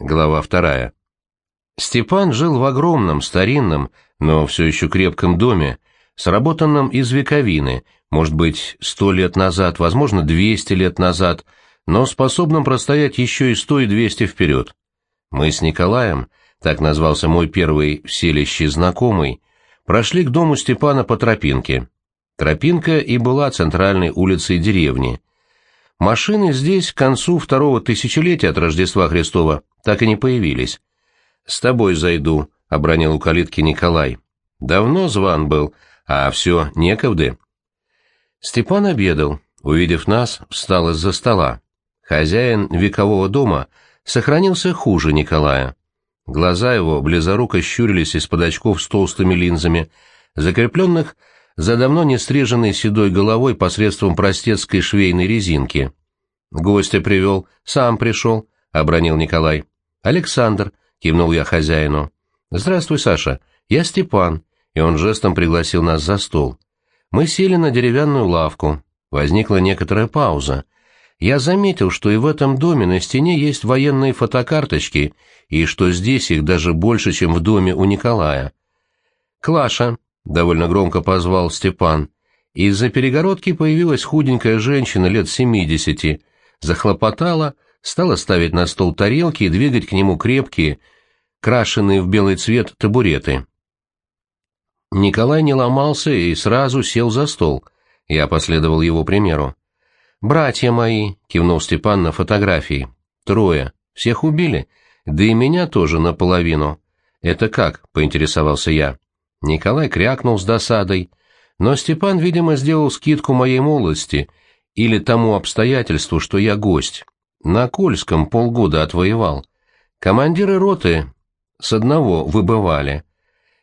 Глава вторая. Степан жил в огромном, старинном, но все еще крепком доме, сработанном из вековины, может быть, сто лет назад, возможно, двести лет назад, но способном простоять еще и сто и двести вперед. Мы с Николаем, так назвался мой первый в селище знакомый, прошли к дому Степана по тропинке. Тропинка и была центральной улицей деревни. Машины здесь к концу второго тысячелетия от Рождества Христова так и не появились. «С тобой зайду», — обронил у калитки Николай. «Давно зван был, а все некогда». Степан обедал. Увидев нас, встал из-за стола. Хозяин векового дома сохранился хуже Николая. Глаза его близоруко щурились из-под очков с толстыми линзами, закрепленных за давно не стриженной седой головой посредством простецкой швейной резинки. «Гостя привел, сам пришел», — обронил Николай. «Александр», — кивнул я хозяину. «Здравствуй, Саша, я Степан», и он жестом пригласил нас за стол. Мы сели на деревянную лавку. Возникла некоторая пауза. Я заметил, что и в этом доме на стене есть военные фотокарточки, и что здесь их даже больше, чем в доме у Николая. «Клаша», довольно громко позвал Степан. Из-за перегородки появилась худенькая женщина лет семидесяти, захлопотала, стала ставить на стол тарелки и двигать к нему крепкие, крашеные в белый цвет табуреты. Николай не ломался и сразу сел за стол. Я последовал его примеру. «Братья мои», — кивнул Степан на фотографии, — «трое. Всех убили? Да и меня тоже наполовину». «Это как?» — поинтересовался я. Николай крякнул с досадой, но Степан, видимо, сделал скидку моей молодости или тому обстоятельству, что я гость. На Кольском полгода отвоевал. Командиры роты с одного выбывали.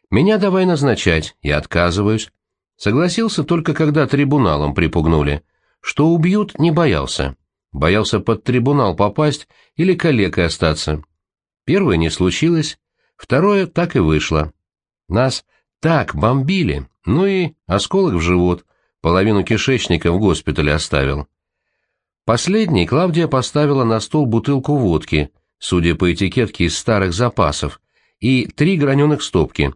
Меня давай назначать, я отказываюсь. Согласился только когда трибуналом припугнули. Что убьют, не боялся. Боялся под трибунал попасть или калекой остаться. Первое не случилось, второе так и вышло. Нас так, бомбили. Ну и осколок в живот. Половину кишечника в госпитале оставил. Последней Клавдия поставила на стол бутылку водки, судя по этикетке из старых запасов, и три граненых стопки.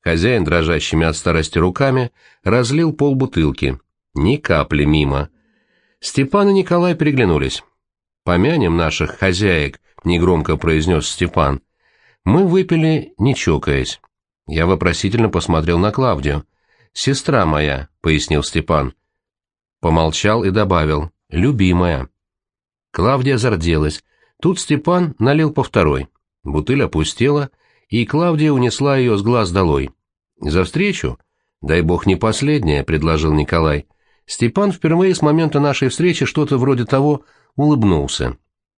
Хозяин, дрожащими от старости руками, разлил полбутылки. Ни капли мимо. Степан и Николай переглянулись. «Помянем наших хозяек», — негромко произнес Степан. Мы выпили, не чокаясь. Я вопросительно посмотрел на Клавдию. «Сестра моя», — пояснил Степан. Помолчал и добавил, «любимая». Клавдия зарделась. Тут Степан налил по второй. Бутыль опустела, и Клавдия унесла ее с глаз долой. «За встречу?» «Дай бог не последняя», — предложил Николай. Степан впервые с момента нашей встречи что-то вроде того улыбнулся.